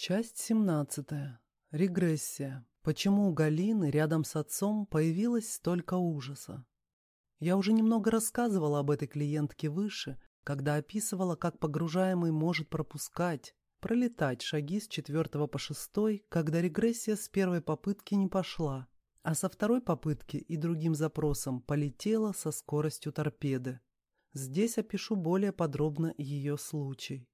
Часть 17. Регрессия. Почему у Галины рядом с отцом появилось столько ужаса? Я уже немного рассказывала об этой клиентке выше, когда описывала, как погружаемый может пропускать, пролетать шаги с четвертого по шестой, когда регрессия с первой попытки не пошла, а со второй попытки и другим запросом полетела со скоростью торпеды. Здесь опишу более подробно ее случай.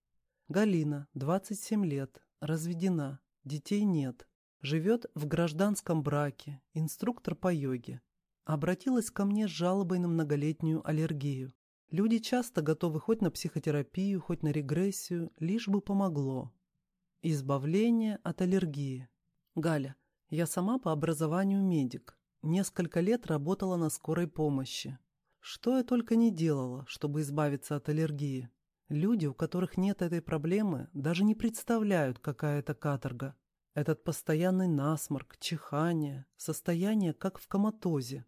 Галина, 27 лет, разведена, детей нет, живет в гражданском браке, инструктор по йоге. Обратилась ко мне с жалобой на многолетнюю аллергию. Люди часто готовы хоть на психотерапию, хоть на регрессию, лишь бы помогло. Избавление от аллергии. Галя, я сама по образованию медик. Несколько лет работала на скорой помощи. Что я только не делала, чтобы избавиться от аллергии. Люди, у которых нет этой проблемы, даже не представляют, какая это каторга. Этот постоянный насморк, чихание, состояние как в коматозе.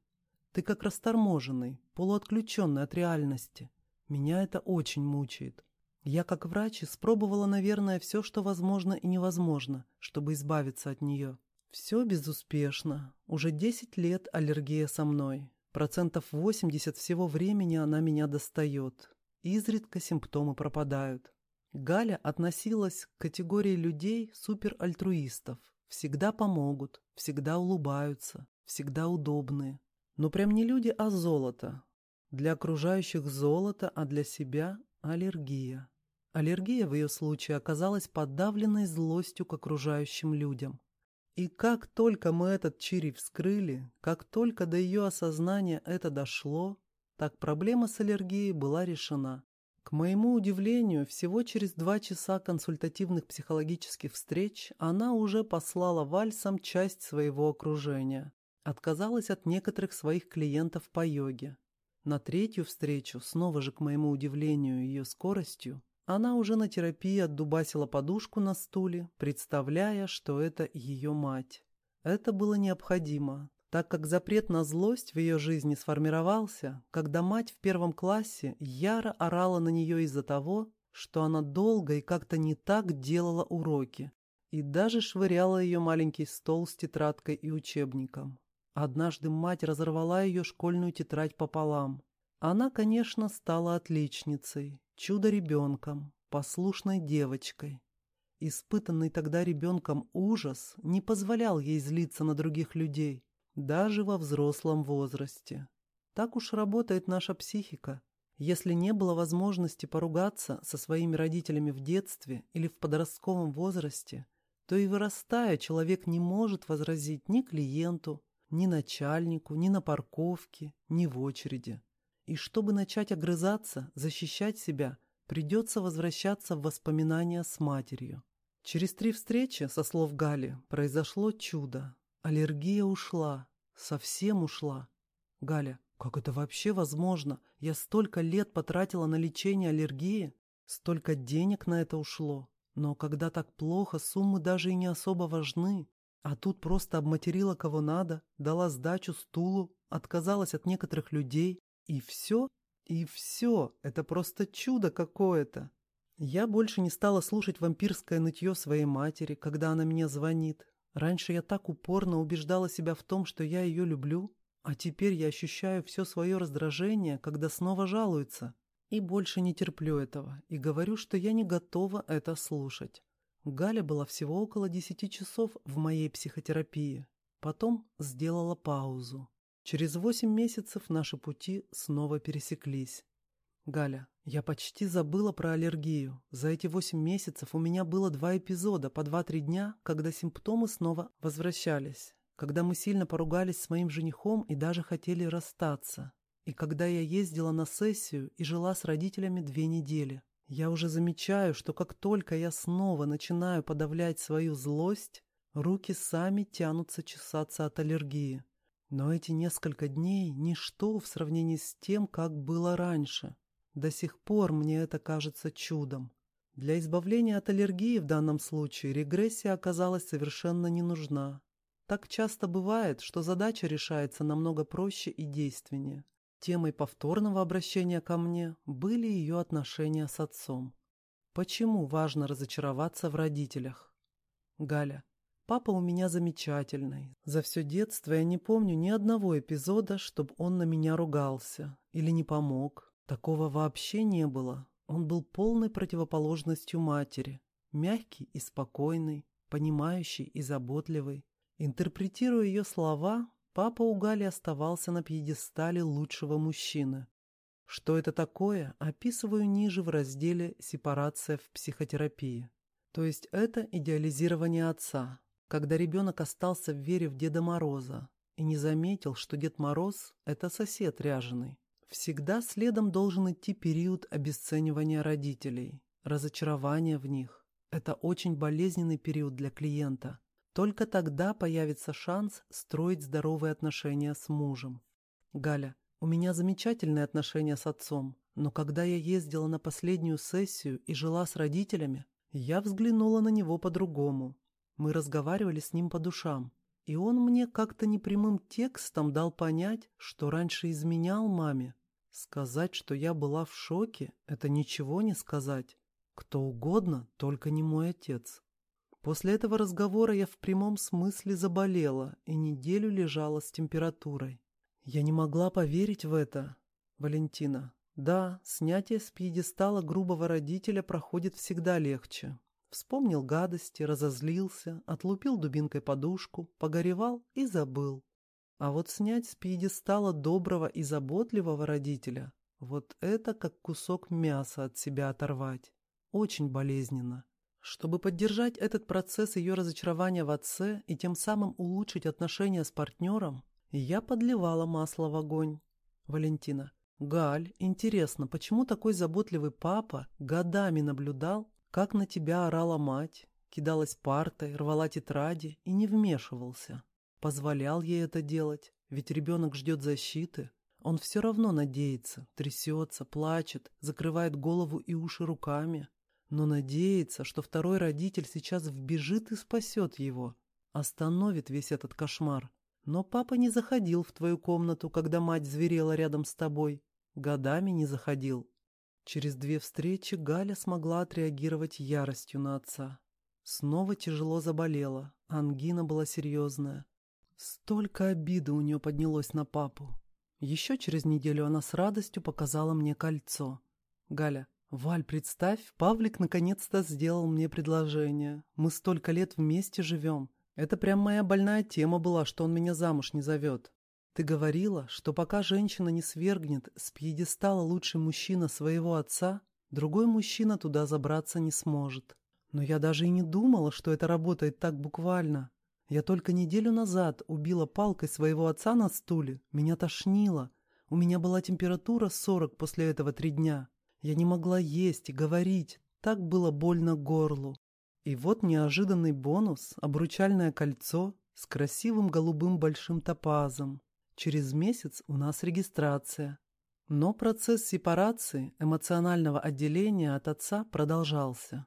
Ты как расторможенный, полуотключенный от реальности. Меня это очень мучает. Я как врач испробовала, наверное, все, что возможно и невозможно, чтобы избавиться от нее. Все безуспешно. Уже 10 лет аллергия со мной. Процентов 80 всего времени она меня достает. Изредка симптомы пропадают. Галя относилась к категории людей суперальтруистов. Всегда помогут, всегда улыбаются, всегда удобные. Но прям не люди, а золото. Для окружающих золото, а для себя аллергия. Аллергия в ее случае оказалась подавленной злостью к окружающим людям. И как только мы этот чири вскрыли, как только до ее осознания это дошло, так проблема с аллергией была решена. К моему удивлению, всего через два часа консультативных психологических встреч она уже послала вальсам часть своего окружения. Отказалась от некоторых своих клиентов по йоге. На третью встречу, снова же к моему удивлению ее скоростью, она уже на терапии отдубасила подушку на стуле, представляя, что это ее мать. Это было необходимо, так как запрет на злость в ее жизни сформировался, когда мать в первом классе яро орала на нее из-за того, что она долго и как-то не так делала уроки, и даже швыряла ее маленький стол с тетрадкой и учебником. Однажды мать разорвала ее школьную тетрадь пополам. Она, конечно, стала отличницей, чудо-ребенком, послушной девочкой. Испытанный тогда ребенком ужас не позволял ей злиться на других людей, даже во взрослом возрасте. Так уж работает наша психика. Если не было возможности поругаться со своими родителями в детстве или в подростковом возрасте, то и вырастая, человек не может возразить ни клиенту, ни начальнику, ни на парковке, ни в очереди. И чтобы начать огрызаться, защищать себя, придется возвращаться в воспоминания с матерью. Через три встречи, со слов Гали, произошло чудо. Аллергия ушла. Совсем ушла. Галя, как это вообще возможно? Я столько лет потратила на лечение аллергии. Столько денег на это ушло. Но когда так плохо, суммы даже и не особо важны. А тут просто обматерила кого надо, дала сдачу стулу, отказалась от некоторых людей. И все? И все. Это просто чудо какое-то. Я больше не стала слушать вампирское нытье своей матери, когда она мне звонит. Раньше я так упорно убеждала себя в том, что я ее люблю, а теперь я ощущаю все свое раздражение, когда снова жалуется. И больше не терплю этого, и говорю, что я не готова это слушать. Галя была всего около десяти часов в моей психотерапии. Потом сделала паузу. Через восемь месяцев наши пути снова пересеклись. Галя, я почти забыла про аллергию. За эти восемь месяцев у меня было два эпизода по два-три дня, когда симптомы снова возвращались. Когда мы сильно поругались с моим женихом и даже хотели расстаться. И когда я ездила на сессию и жила с родителями две недели. Я уже замечаю, что как только я снова начинаю подавлять свою злость, руки сами тянутся чесаться от аллергии. Но эти несколько дней – ничто в сравнении с тем, как было раньше. До сих пор мне это кажется чудом. Для избавления от аллергии в данном случае регрессия оказалась совершенно не нужна. Так часто бывает, что задача решается намного проще и действеннее. Темой повторного обращения ко мне были ее отношения с отцом. Почему важно разочароваться в родителях? Галя. Папа у меня замечательный. За все детство я не помню ни одного эпизода, чтобы он на меня ругался или не помог. Такого вообще не было. Он был полной противоположностью матери. Мягкий и спокойный, понимающий и заботливый. Интерпретируя ее слова, папа у Гали оставался на пьедестале лучшего мужчины. Что это такое, описываю ниже в разделе «Сепарация в психотерапии». То есть это идеализирование отца, когда ребенок остался в вере в Деда Мороза и не заметил, что Дед Мороз – это сосед ряженый. Всегда следом должен идти период обесценивания родителей, разочарования в них. Это очень болезненный период для клиента. Только тогда появится шанс строить здоровые отношения с мужем. Галя, у меня замечательные отношения с отцом, но когда я ездила на последнюю сессию и жила с родителями, я взглянула на него по-другому. Мы разговаривали с ним по душам, и он мне как-то непрямым текстом дал понять, что раньше изменял маме. Сказать, что я была в шоке, это ничего не сказать. Кто угодно, только не мой отец. После этого разговора я в прямом смысле заболела и неделю лежала с температурой. Я не могла поверить в это, Валентина. Да, снятие с пьедестала грубого родителя проходит всегда легче. Вспомнил гадости, разозлился, отлупил дубинкой подушку, погоревал и забыл. А вот снять с пьедестала доброго и заботливого родителя – вот это как кусок мяса от себя оторвать. Очень болезненно. Чтобы поддержать этот процесс ее разочарования в отце и тем самым улучшить отношения с партнером, я подливала масло в огонь. Валентина, «Галь, интересно, почему такой заботливый папа годами наблюдал, как на тебя орала мать, кидалась партой, рвала тетради и не вмешивался? Позволял ей это делать, ведь ребенок ждет защиты. Он все равно надеется, трясется, плачет, закрывает голову и уши руками. Но надеется, что второй родитель сейчас вбежит и спасет его, остановит весь этот кошмар. Но папа не заходил в твою комнату, когда мать зверела рядом с тобой. Годами не заходил. Через две встречи Галя смогла отреагировать яростью на отца. Снова тяжело заболела, ангина была серьезная. Столько обиды у нее поднялось на папу. Еще через неделю она с радостью показала мне кольцо. Галя, Валь, представь, Павлик наконец-то сделал мне предложение. Мы столько лет вместе живем. Это прям моя больная тема была, что он меня замуж не зовет. Ты говорила, что пока женщина не свергнет с пьедестала лучший мужчина своего отца, другой мужчина туда забраться не сможет. Но я даже и не думала, что это работает так буквально. Я только неделю назад убила палкой своего отца на стуле. Меня тошнило. У меня была температура 40 после этого три дня. Я не могла есть и говорить. Так было больно горлу. И вот неожиданный бонус – обручальное кольцо с красивым голубым большим топазом. Через месяц у нас регистрация. Но процесс сепарации эмоционального отделения от отца продолжался,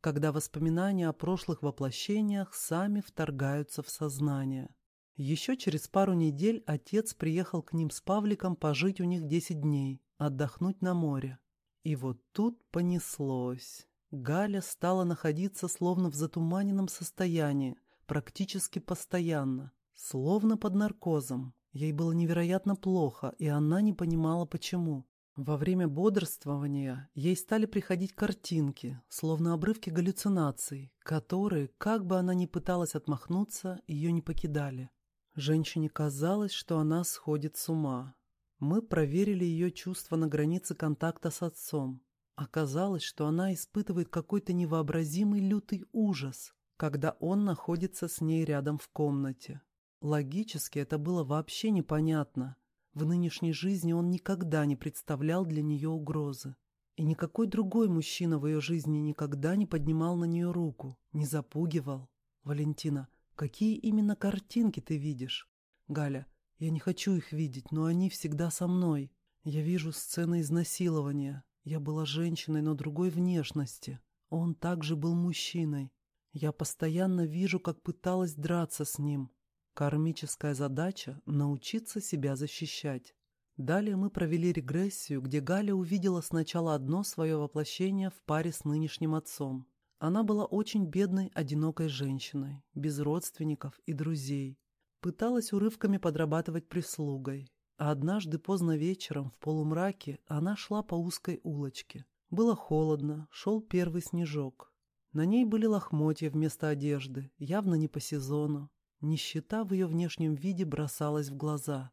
когда воспоминания о прошлых воплощениях сами вторгаются в сознание. Еще через пару недель отец приехал к ним с Павликом пожить у них 10 дней, отдохнуть на море. И вот тут понеслось. Галя стала находиться словно в затуманенном состоянии, практически постоянно, словно под наркозом, Ей было невероятно плохо, и она не понимала, почему. Во время бодрствования ей стали приходить картинки, словно обрывки галлюцинаций, которые, как бы она ни пыталась отмахнуться, ее не покидали. Женщине казалось, что она сходит с ума. Мы проверили ее чувства на границе контакта с отцом. Оказалось, что она испытывает какой-то невообразимый лютый ужас, когда он находится с ней рядом в комнате. Логически это было вообще непонятно. В нынешней жизни он никогда не представлял для нее угрозы. И никакой другой мужчина в ее жизни никогда не поднимал на нее руку, не запугивал. «Валентина, какие именно картинки ты видишь?» «Галя, я не хочу их видеть, но они всегда со мной. Я вижу сцены изнасилования. Я была женщиной, но другой внешности. Он также был мужчиной. Я постоянно вижу, как пыталась драться с ним. Кармическая задача – научиться себя защищать. Далее мы провели регрессию, где Галя увидела сначала одно свое воплощение в паре с нынешним отцом, Она была очень бедной, одинокой женщиной, без родственников и друзей. Пыталась урывками подрабатывать прислугой. А однажды поздно вечером, в полумраке, она шла по узкой улочке. Было холодно, шел первый снежок. На ней были лохмотья вместо одежды, явно не по сезону. Нищета в ее внешнем виде бросалась в глаза.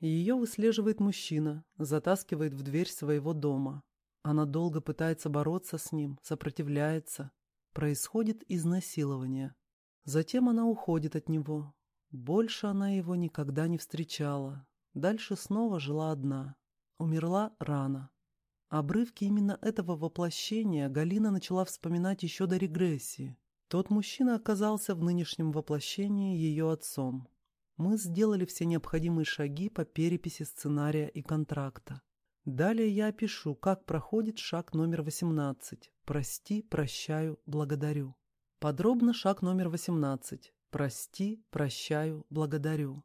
Ее выслеживает мужчина, затаскивает в дверь своего дома. Она долго пытается бороться с ним, сопротивляется. Происходит изнасилование. Затем она уходит от него. Больше она его никогда не встречала. Дальше снова жила одна. Умерла рано. Обрывки именно этого воплощения Галина начала вспоминать еще до регрессии. Тот мужчина оказался в нынешнем воплощении ее отцом. Мы сделали все необходимые шаги по переписи сценария и контракта. Далее я опишу, как проходит шаг номер 18. Прости, прощаю, благодарю. Подробно шаг номер 18. Прости, прощаю, благодарю.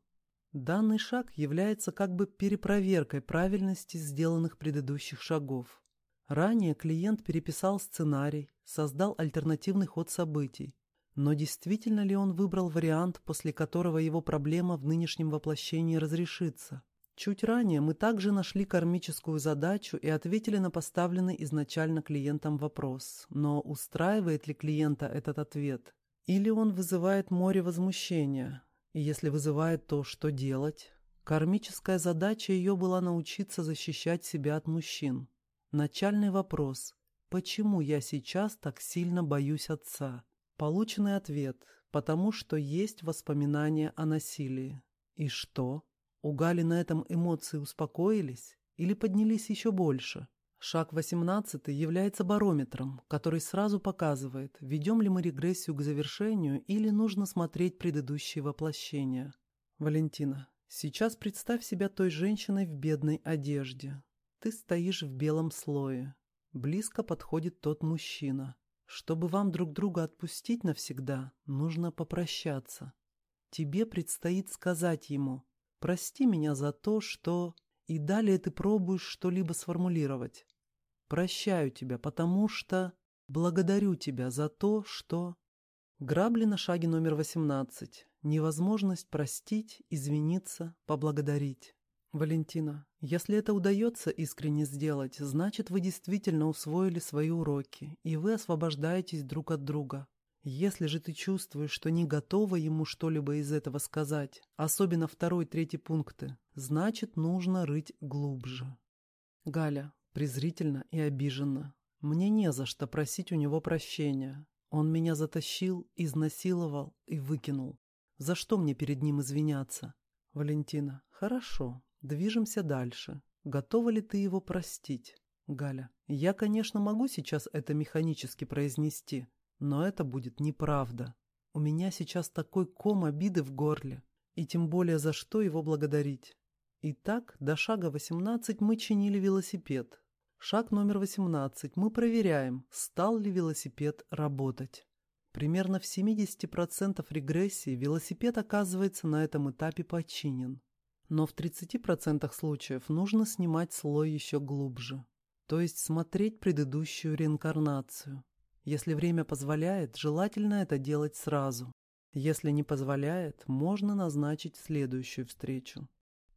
Данный шаг является как бы перепроверкой правильности сделанных предыдущих шагов. Ранее клиент переписал сценарий, создал альтернативный ход событий, но действительно ли он выбрал вариант, после которого его проблема в нынешнем воплощении разрешится? Чуть ранее мы также нашли кармическую задачу и ответили на поставленный изначально клиентом вопрос. Но устраивает ли клиента этот ответ? Или он вызывает море возмущения? И если вызывает, то что делать? Кармическая задача ее была научиться защищать себя от мужчин. Начальный вопрос. Почему я сейчас так сильно боюсь отца? Полученный ответ. Потому что есть воспоминания о насилии. И что? У Гали на этом эмоции успокоились или поднялись еще больше? Шаг 18 является барометром, который сразу показывает, ведем ли мы регрессию к завершению или нужно смотреть предыдущие воплощения. Валентина, сейчас представь себя той женщиной в бедной одежде. Ты стоишь в белом слое. Близко подходит тот мужчина. Чтобы вам друг друга отпустить навсегда, нужно попрощаться. Тебе предстоит сказать ему «Прости меня за то, что...» И далее ты пробуешь что-либо сформулировать. «Прощаю тебя, потому что...» «Благодарю тебя за то, что...» Грабли на шаге номер 18. Невозможность простить, извиниться, поблагодарить. Валентина, если это удается искренне сделать, значит вы действительно усвоили свои уроки, и вы освобождаетесь друг от друга. Если же ты чувствуешь, что не готова ему что-либо из этого сказать, особенно второй, третий пункты, значит нужно рыть глубже. Галя, презрительно и обиженно. Мне не за что просить у него прощения. Он меня затащил, изнасиловал и выкинул. За что мне перед ним извиняться? Валентина, хорошо, Движемся дальше. Готова ли ты его простить? Галя. Я, конечно, могу сейчас это механически произнести, но это будет неправда. У меня сейчас такой ком обиды в горле, и тем более за что его благодарить. Итак, до шага 18 мы чинили велосипед. Шаг номер 18. Мы проверяем, стал ли велосипед работать. Примерно в 70% регрессии велосипед оказывается на этом этапе починен. Но в 30% случаев нужно снимать слой еще глубже, то есть смотреть предыдущую реинкарнацию. Если время позволяет, желательно это делать сразу. Если не позволяет, можно назначить следующую встречу.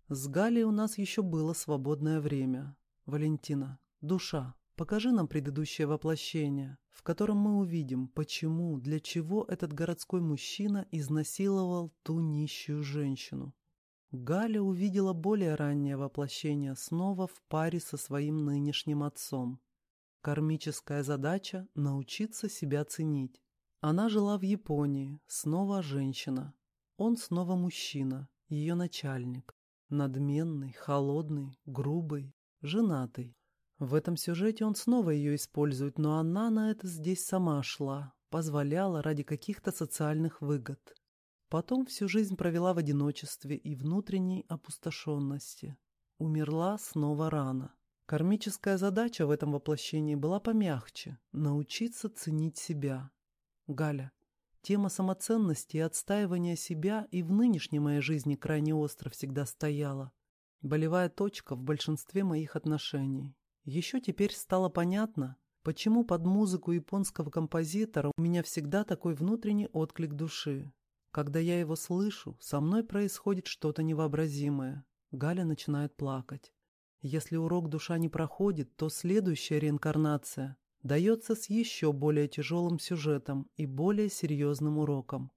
С Галей у нас еще было свободное время. Валентина, душа, покажи нам предыдущее воплощение, в котором мы увидим, почему, для чего этот городской мужчина изнасиловал ту нищую женщину. Галя увидела более раннее воплощение снова в паре со своим нынешним отцом. Кармическая задача – научиться себя ценить. Она жила в Японии, снова женщина. Он снова мужчина, ее начальник. Надменный, холодный, грубый, женатый. В этом сюжете он снова ее использует, но она на это здесь сама шла, позволяла ради каких-то социальных выгод. Потом всю жизнь провела в одиночестве и внутренней опустошенности. Умерла снова рано. Кармическая задача в этом воплощении была помягче – научиться ценить себя. Галя. Тема самоценности и отстаивания себя и в нынешней моей жизни крайне остро всегда стояла. Болевая точка в большинстве моих отношений. Еще теперь стало понятно, Почему под музыку японского композитора у меня всегда такой внутренний отклик души? Когда я его слышу, со мной происходит что-то невообразимое. Галя начинает плакать. Если урок душа не проходит, то следующая реинкарнация дается с еще более тяжелым сюжетом и более серьезным уроком.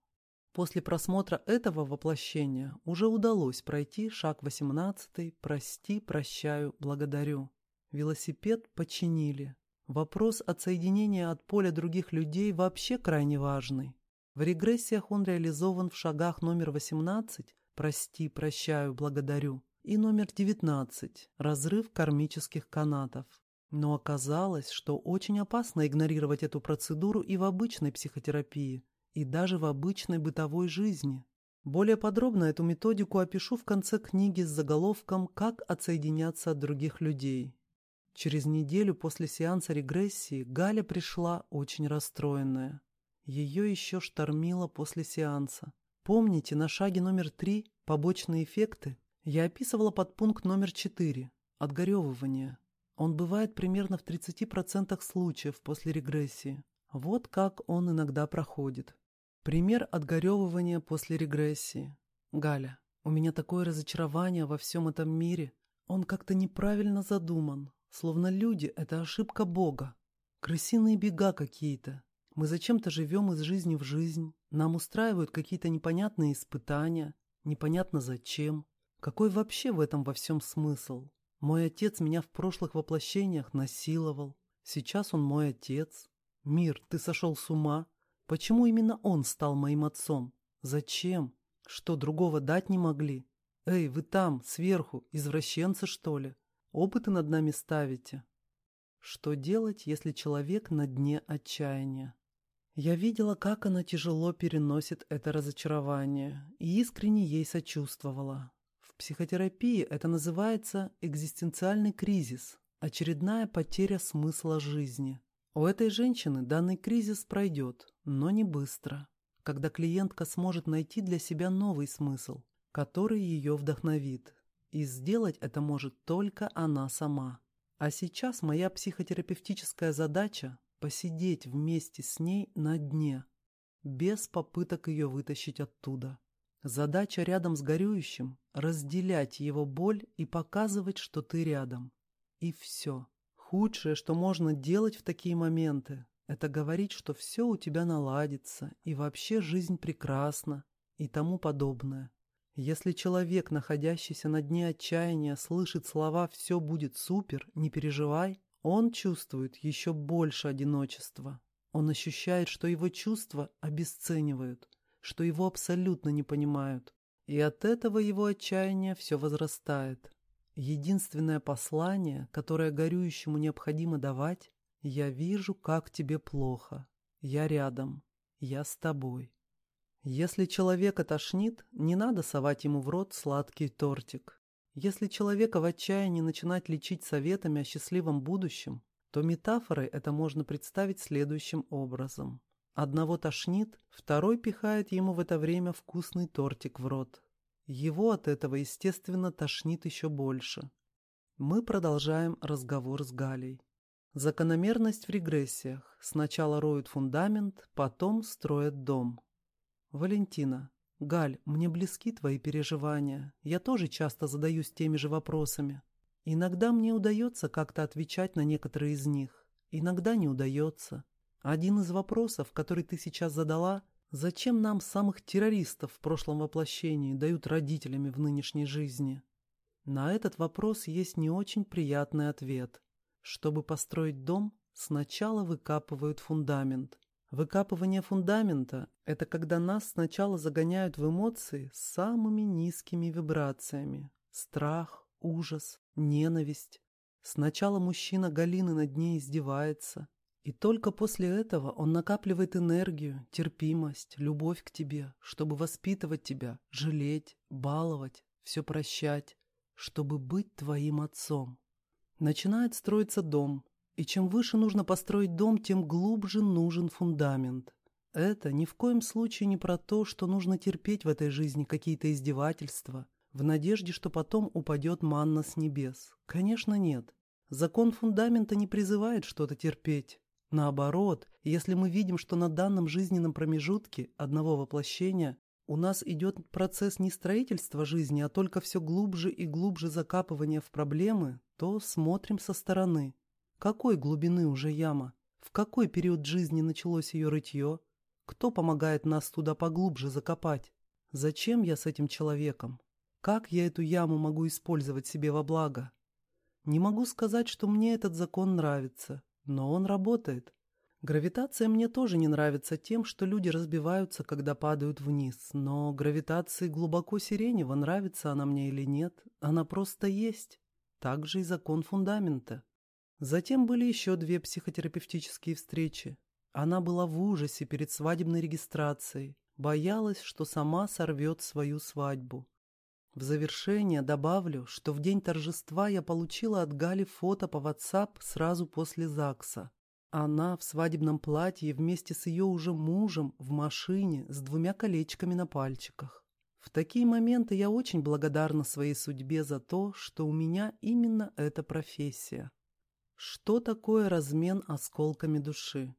После просмотра этого воплощения уже удалось пройти шаг 18 «Прости, прощаю, благодарю». Велосипед починили. Вопрос отсоединения от поля других людей вообще крайне важный. В регрессиях он реализован в шагах номер 18 «Прости, прощаю, благодарю» и номер 19 «Разрыв кармических канатов». Но оказалось, что очень опасно игнорировать эту процедуру и в обычной психотерапии, и даже в обычной бытовой жизни. Более подробно эту методику опишу в конце книги с заголовком «Как отсоединяться от других людей». Через неделю после сеанса регрессии Галя пришла очень расстроенная. Ее еще штормило после сеанса. Помните, на шаге номер три «Побочные эффекты» я описывала подпункт номер четыре «Отгоревывание». Он бывает примерно в 30% случаев после регрессии. Вот как он иногда проходит. Пример отгоревывания после регрессии. Галя, у меня такое разочарование во всем этом мире. Он как-то неправильно задуман, словно люди — это ошибка Бога. Крысиные бега какие-то. Мы зачем-то живем из жизни в жизнь, нам устраивают какие-то непонятные испытания, непонятно зачем. Какой вообще в этом во всем смысл? Мой отец меня в прошлых воплощениях насиловал. Сейчас он мой отец. Мир, ты сошел с ума? Почему именно он стал моим отцом? Зачем? Что, другого дать не могли? Эй, вы там, сверху, извращенцы, что ли? Опыты над нами ставите? Что делать, если человек на дне отчаяния? Я видела, как она тяжело переносит это разочарование и искренне ей сочувствовала. В психотерапии это называется экзистенциальный кризис, очередная потеря смысла жизни. У этой женщины данный кризис пройдет, но не быстро, когда клиентка сможет найти для себя новый смысл, который ее вдохновит. И сделать это может только она сама. А сейчас моя психотерапевтическая задача посидеть вместе с ней на дне, без попыток ее вытащить оттуда. Задача рядом с горюющим – разделять его боль и показывать, что ты рядом. И все. Худшее, что можно делать в такие моменты, это говорить, что все у тебя наладится, и вообще жизнь прекрасна, и тому подобное. Если человек, находящийся на дне отчаяния, слышит слова «все будет супер, не переживай», он чувствует еще больше одиночества. Он ощущает, что его чувства обесценивают, что его абсолютно не понимают. И от этого его отчаяние все возрастает. Единственное послание, которое горюющему необходимо давать, «Я вижу, как тебе плохо. Я рядом. Я с тобой». Если человека тошнит, не надо совать ему в рот сладкий тортик. Если человека в отчаянии начинать лечить советами о счастливом будущем, то метафорой это можно представить следующим образом. Одного тошнит, второй пихает ему в это время вкусный тортик в рот. Его от этого, естественно, тошнит еще больше. Мы продолжаем разговор с Галей. Закономерность в регрессиях. Сначала роют фундамент, потом строят дом. Валентина, «Галь, мне близки твои переживания. Я тоже часто задаюсь теми же вопросами. Иногда мне удается как-то отвечать на некоторые из них. Иногда не удается. Один из вопросов, который ты сейчас задала, зачем нам самых террористов в прошлом воплощении дают родителями в нынешней жизни? На этот вопрос есть не очень приятный ответ. Чтобы построить дом, сначала выкапывают фундамент. Выкапывание фундамента – это когда нас сначала загоняют в эмоции с самыми низкими вибрациями. Страх, ужас, ненависть. Сначала мужчина Галины над ней издевается. И только после этого он накапливает энергию, терпимость, любовь к тебе, чтобы воспитывать тебя, жалеть, баловать, все прощать, чтобы быть твоим отцом. Начинает строиться дом, и чем выше нужно построить дом, тем глубже нужен фундамент. Это ни в коем случае не про то, что нужно терпеть в этой жизни какие-то издевательства, в надежде, что потом упадет манна с небес. Конечно, нет. Закон фундамента не призывает что-то терпеть. Наоборот, если мы видим, что на данном жизненном промежутке одного воплощения у нас идет процесс не строительства жизни, а только все глубже и глубже закапывания в проблемы, то смотрим со стороны. Какой глубины уже яма? В какой период жизни началось ее рытье? Кто помогает нас туда поглубже закопать? Зачем я с этим человеком? Как я эту яму могу использовать себе во благо? Не могу сказать, что мне этот закон нравится. Но он работает. Гравитация мне тоже не нравится тем, что люди разбиваются, когда падают вниз. Но гравитации глубоко сиренево, нравится она мне или нет. Она просто есть. Так же и закон фундамента. Затем были еще две психотерапевтические встречи. Она была в ужасе перед свадебной регистрацией, боялась, что сама сорвет свою свадьбу. В завершение добавлю, что в день торжества я получила от Гали фото по WhatsApp сразу после ЗАГСа. Она в свадебном платье вместе с ее уже мужем в машине с двумя колечками на пальчиках. В такие моменты я очень благодарна своей судьбе за то, что у меня именно эта профессия. Что такое размен осколками души?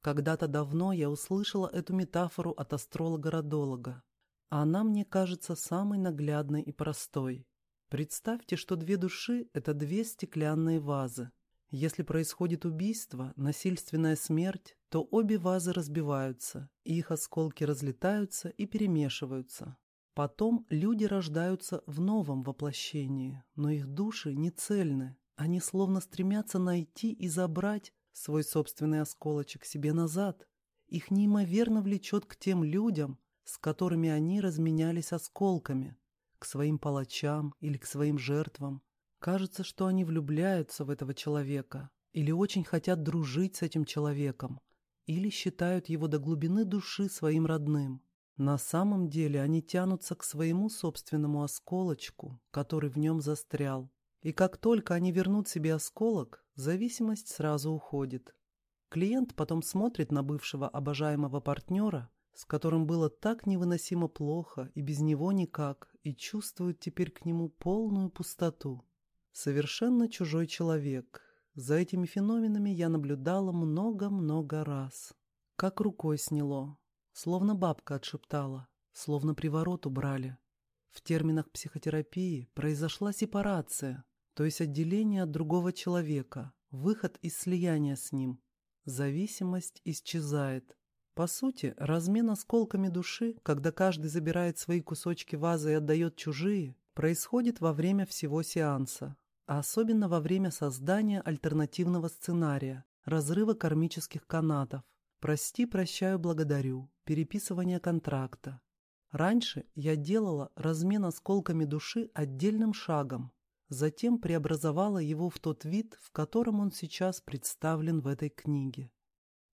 Когда-то давно я услышала эту метафору от астролога-родолога. Она мне кажется самой наглядной и простой. Представьте, что две души – это две стеклянные вазы. Если происходит убийство, насильственная смерть, то обе вазы разбиваются, и их осколки разлетаются и перемешиваются. Потом люди рождаются в новом воплощении, но их души не цельны. Они словно стремятся найти и забрать свой собственный осколочек себе назад. Их неимоверно влечет к тем людям, с которыми они разменялись осколками, к своим палачам или к своим жертвам. Кажется, что они влюбляются в этого человека или очень хотят дружить с этим человеком, или считают его до глубины души своим родным. На самом деле они тянутся к своему собственному осколочку, который в нем застрял. И как только они вернут себе осколок, зависимость сразу уходит. Клиент потом смотрит на бывшего обожаемого партнера с которым было так невыносимо плохо и без него никак, и чувствует теперь к нему полную пустоту. Совершенно чужой человек. За этими феноменами я наблюдала много-много раз. Как рукой сняло, словно бабка отшептала, словно приворот убрали. В терминах психотерапии произошла сепарация, то есть отделение от другого человека, выход из слияния с ним. Зависимость исчезает, по сути, размен осколками души, когда каждый забирает свои кусочки вазы и отдает чужие, происходит во время всего сеанса, а особенно во время создания альтернативного сценария, разрыва кармических канатов, «Прости, прощаю, благодарю», переписывания контракта. Раньше я делала размен осколками души отдельным шагом, затем преобразовала его в тот вид, в котором он сейчас представлен в этой книге.